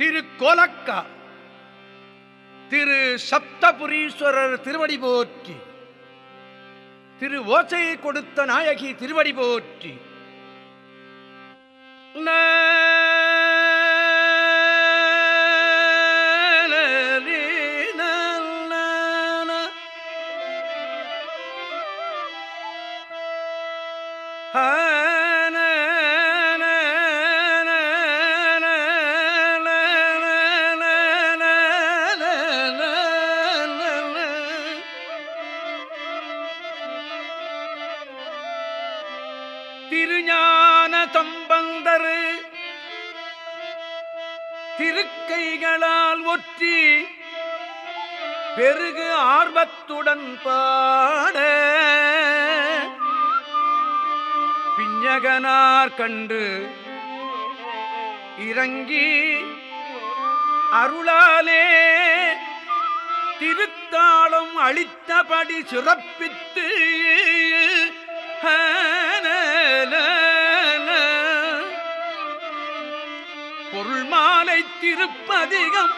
திரு கோலக்கா திரு சப்தபுரீஸ்வரர் திருவடி போற்றி. திரு ஓசையை கொடுத்த நாயகி திருவடி போற்றி. திருஞான கைகளால் ஒற்றி பெருகு ஆர்வத்துடன் பாட. பிஞகனார் கண்டு இறங்கி அருளாலே திருத்தாளம் அளித்தபடி சிறப்பித்து திருப்பதிகம்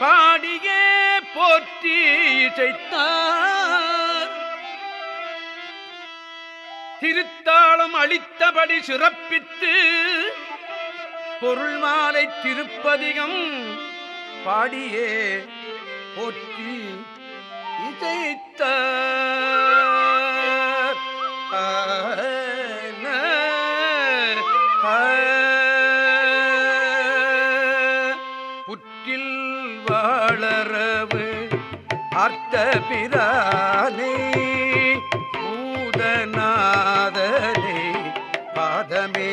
பாடியே போற்றி இசைத்தார். திருத்தாளம் அளித்தபடி சிறப்பித்து பொருள் மாலை திருப்பதிகம் பாடியே போற்றி இசைத்தார். ஆன, பார்த்த பிரானே பூதநாதனே பாதமே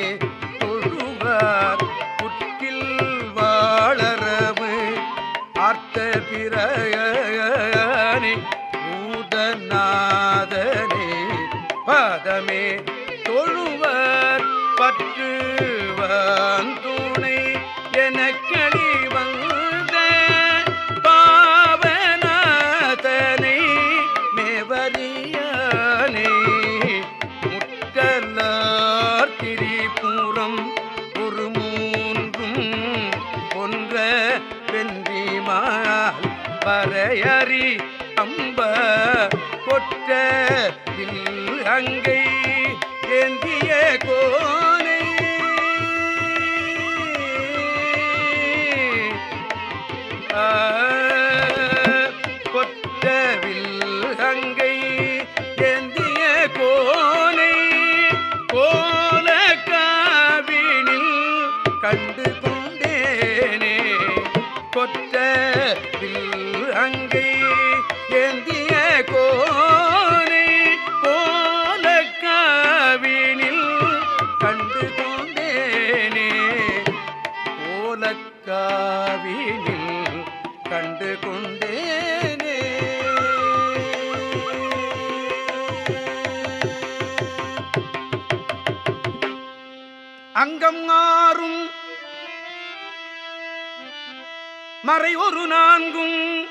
மறை ஒரு நான்கும்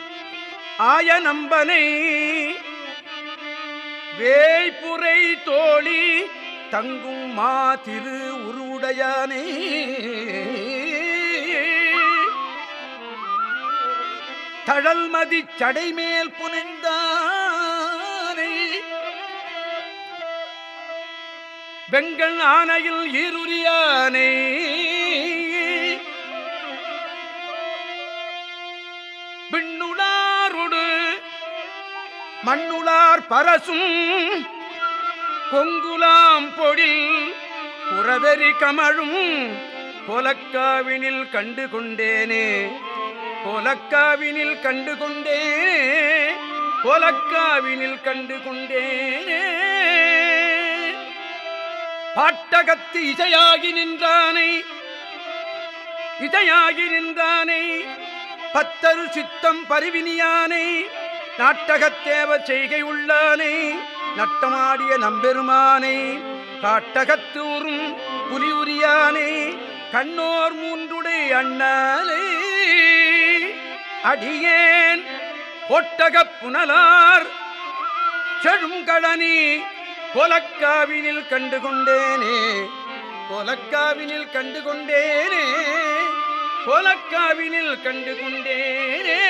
ஆய நம்பனை. வேய்புரை தோழி தங்கும் மா திரு உருவுடையானே. தழல்மதி சடைமேல் புனைந்தானே. வெங்கல் ஆனையில் ஈருரியானே. மண்ணுளார் பரசும் கொங்குலாம் பொழில் புறவெறி கமழும் கொலக்காவினில் கண்டு கொண்டேனே கொலக்காவினில் கண்டு கொண்டேனே கொலக்காவினில் கண்டு கொண்டேனே பாட்டகத்து இசையாகி நின்றானை இசையாகி நின்றானை பத்தரு சித்தம் பருவினியானை நாட்டகத்தேவ செய்கை உள்ளானை நட்டமாடிய நம்பெருமானை காட்டகத்தூரும் புலியுரியானை கண்ணோர் மூன்றுடை அண்ணாலே அடியேன் ஒட்டகப் புனலார் செழுங்கழனி கொலக்காவினில் கண்டு கொண்டேனே கொலக்காவினில் கண்டு கொண்டேனே கோலக்காவினில் கண்டு கொண்டேனே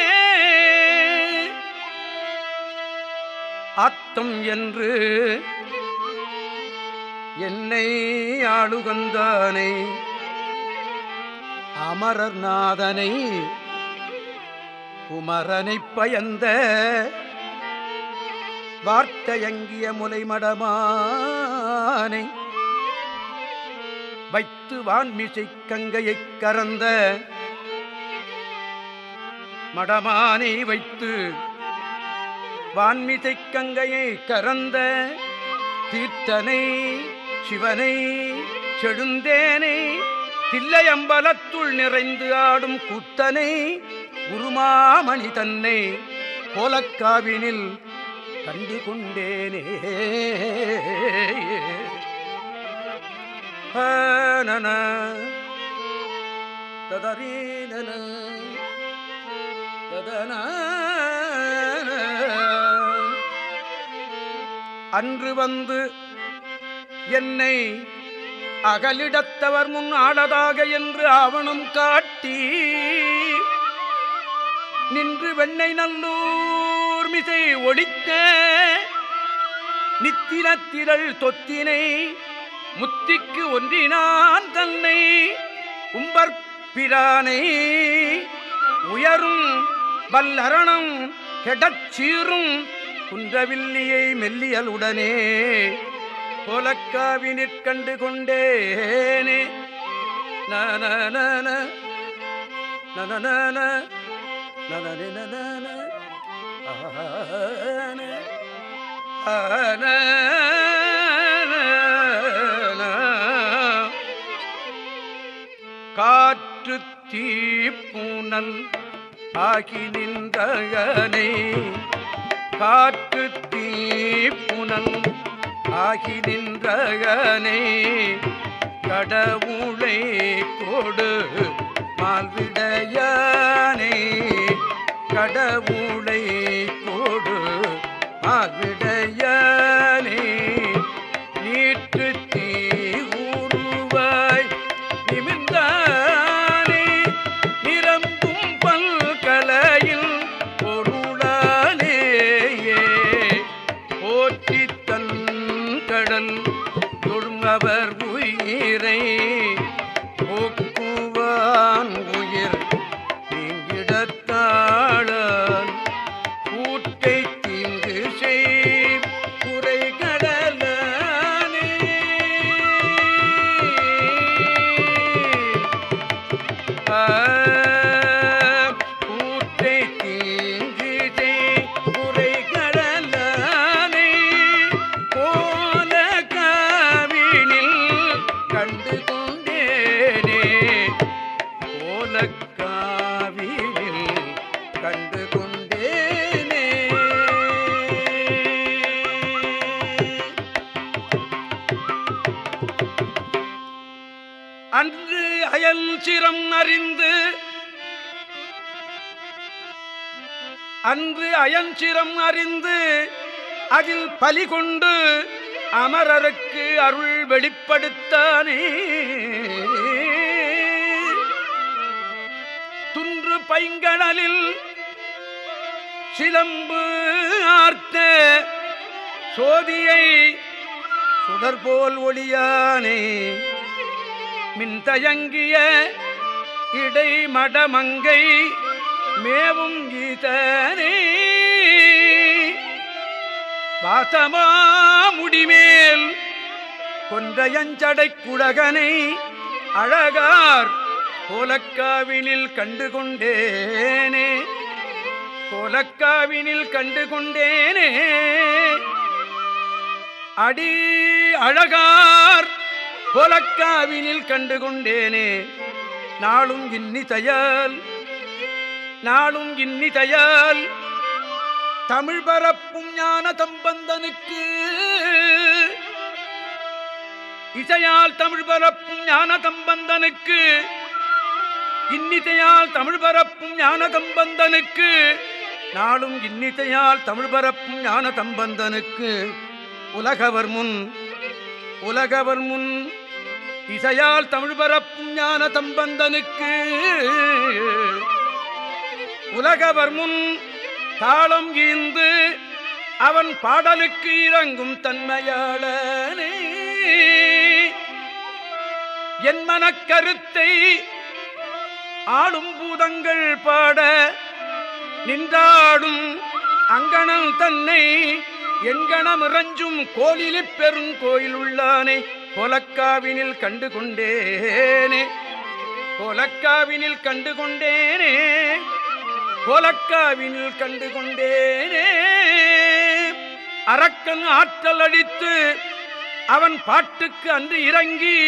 அத்தம் என்று என்னை ஆளுகந்தானை. அமரர் நாதனை குமரனைப் பயந்த வார்த்தையங்கிய முலைமடமானை வைத்து வான்மிசை கங்கையைக் கறந்த மடமானை வைத்து வான்மிசை கங்கையை கறந்த தீர்த்தனை சிவனை செழுந்தேனை தில்லையம்பலத்துள் நிறைந்து ஆடும் குத்தனை குருமாமணி தன்னை கோலக்காவினில் கண்டு கொண்டேனே நன ததரீனன ததன அன்று வந்து என்னை அகலிடத்தவர் முன் ஆளதாக என்று ஆவணம் காட்டி நின்று வெண்ணை நல்லூர் மிசை ஒழித்த நித்திரத்திரள் தொத்தினை முத்திக்கு ஒன்றினான் தன்னை உம்பற்பிரானை உயரும் வல்லரணம் கெடச்சீரும் குன்றவில்லியை மெல்லியலுடனே கோலக்காவினிற் கண்டு கொண்டேனே நன நன நன நனனே காற்று தீப்பூனல் ஆகி நின்றகனை காற்று தீப்புனன் ஆகி நின்றகனை கடவுளை கொடு மால்விடையானே கடவுளை கொடு மால்விடையானே. அன்று அயஞ்சிரம் அறிந்து அதில் பலி கொண்டு அமரருக்கு அருள் வெளிப்படுத்தானே. துன்று பைங்கடலில் சிலம்பு ஆர்த்த சோதியை சுடர்போல் ஒளியானே. மின்தயங்கிய இடை மடமங்கை மேவும் கீதனே. வாசமா முடிமேல் கொன்றையஞ்சடை குழகனை அழகார் கோலக்காவினில் கண்டு கொண்டேனே கோலக்காவினில் கண்டு கொண்டேனே அடி அழகார் கோலக்காவினில் கண்டு கொண்டேனே நாளும் இன்னிசையால் நாளும் இன்னிசையால் தமிழ் பரப்பும் ஞான தம்பந்தனுக்கு இசையால் தமிழ் பரப்பும் ஞான தம்பந்தனுக்கு இன்னிசையால் தமிழ் பரப்பும் ஞான தம்பந்தனுக்கு நாளும் இன்னிசையால் தமிழ் பரப்பும் ஞான தம்பந்தனுக்கு உலகவர் முன் உலகவர் முன் இசையால் தமிழ் பரப்பும் ஞான தம்பந்தனுக்கு உலகவர் முன் தாளம் ஈந்து அவன் பாடலுக்கு இறங்கும் தன்மையாளனே. என் மனக்கருத்தை ஆளும் பூதங்கள் பாட நின்றாடும் அங்கணம் தன்னை எண்கணம் இறஞ்சும் கோலிலிப் பெரும் கோயில் உள்ளானே. கொலக்காவினில் கண்டு கொண்டேனே கொலக்காவினில் கண்டு கொண்டேனே கோலக்காவினில் கண்டு கொண்டேனே அரக்கன் ஆற்றல் அடித்து அவன் பாட்டுக்கு அன்று இறங்கி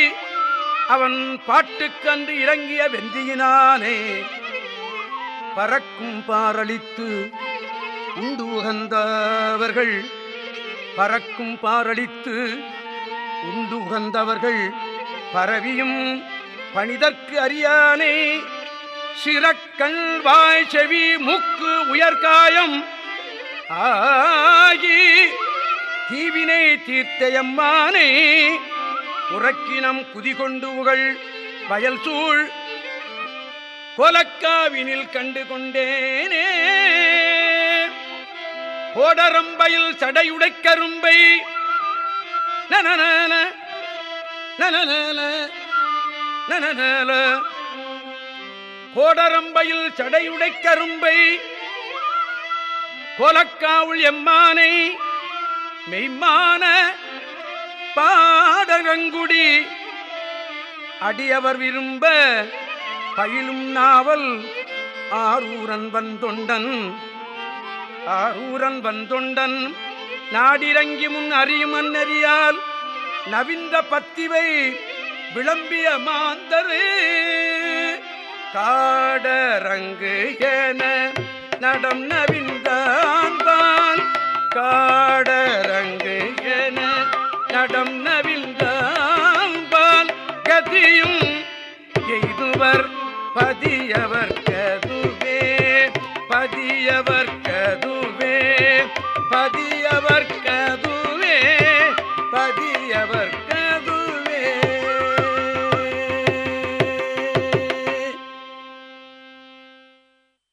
அவன் பாட்டுக்கு அன்று இறங்கிய வெந்தியினானே. பறக்கும் பாரளித்து உண்டு உகந்தவர்கள் பறக்கும் பாரளித்து உண்டு உகந்தவர்கள் பரவியும் பணிதற்கு அறியானே. சிறக்கண் வாய் செவி முக்கு உயர்காயம் ஆகி தீவினை தீர்த்தையம்மானே உறக்கினம் குதிகொண்டு உகள் வயல் சூழ் கோலக்காவினில் கண்டு கொண்டேனே கோடரம்பையில் சடையுடை கரும்பை நனநல நனநல நனநல கோடரம்பையில் சடையுடை கரும்பை கோலக்காவுள் எம்மானை மெய்மான பாடகங்குடி அடியவர் விரும்ப பயிலும் நாவல் ஆரூரன் வந்தொண்டன் ஆரூரன் வந்தொண்டன் நாடிறங்கி முன் அறியும் அன்னறியால் நவிந்த பத்திவை விளம்பிய மாந்தரே. காடரங்கு என நடம் நவிந்தான் காடரங்கு என நடம் நவிந்தான் கதியும் எய்துவர் பதியவர் கதுவே பதியவர்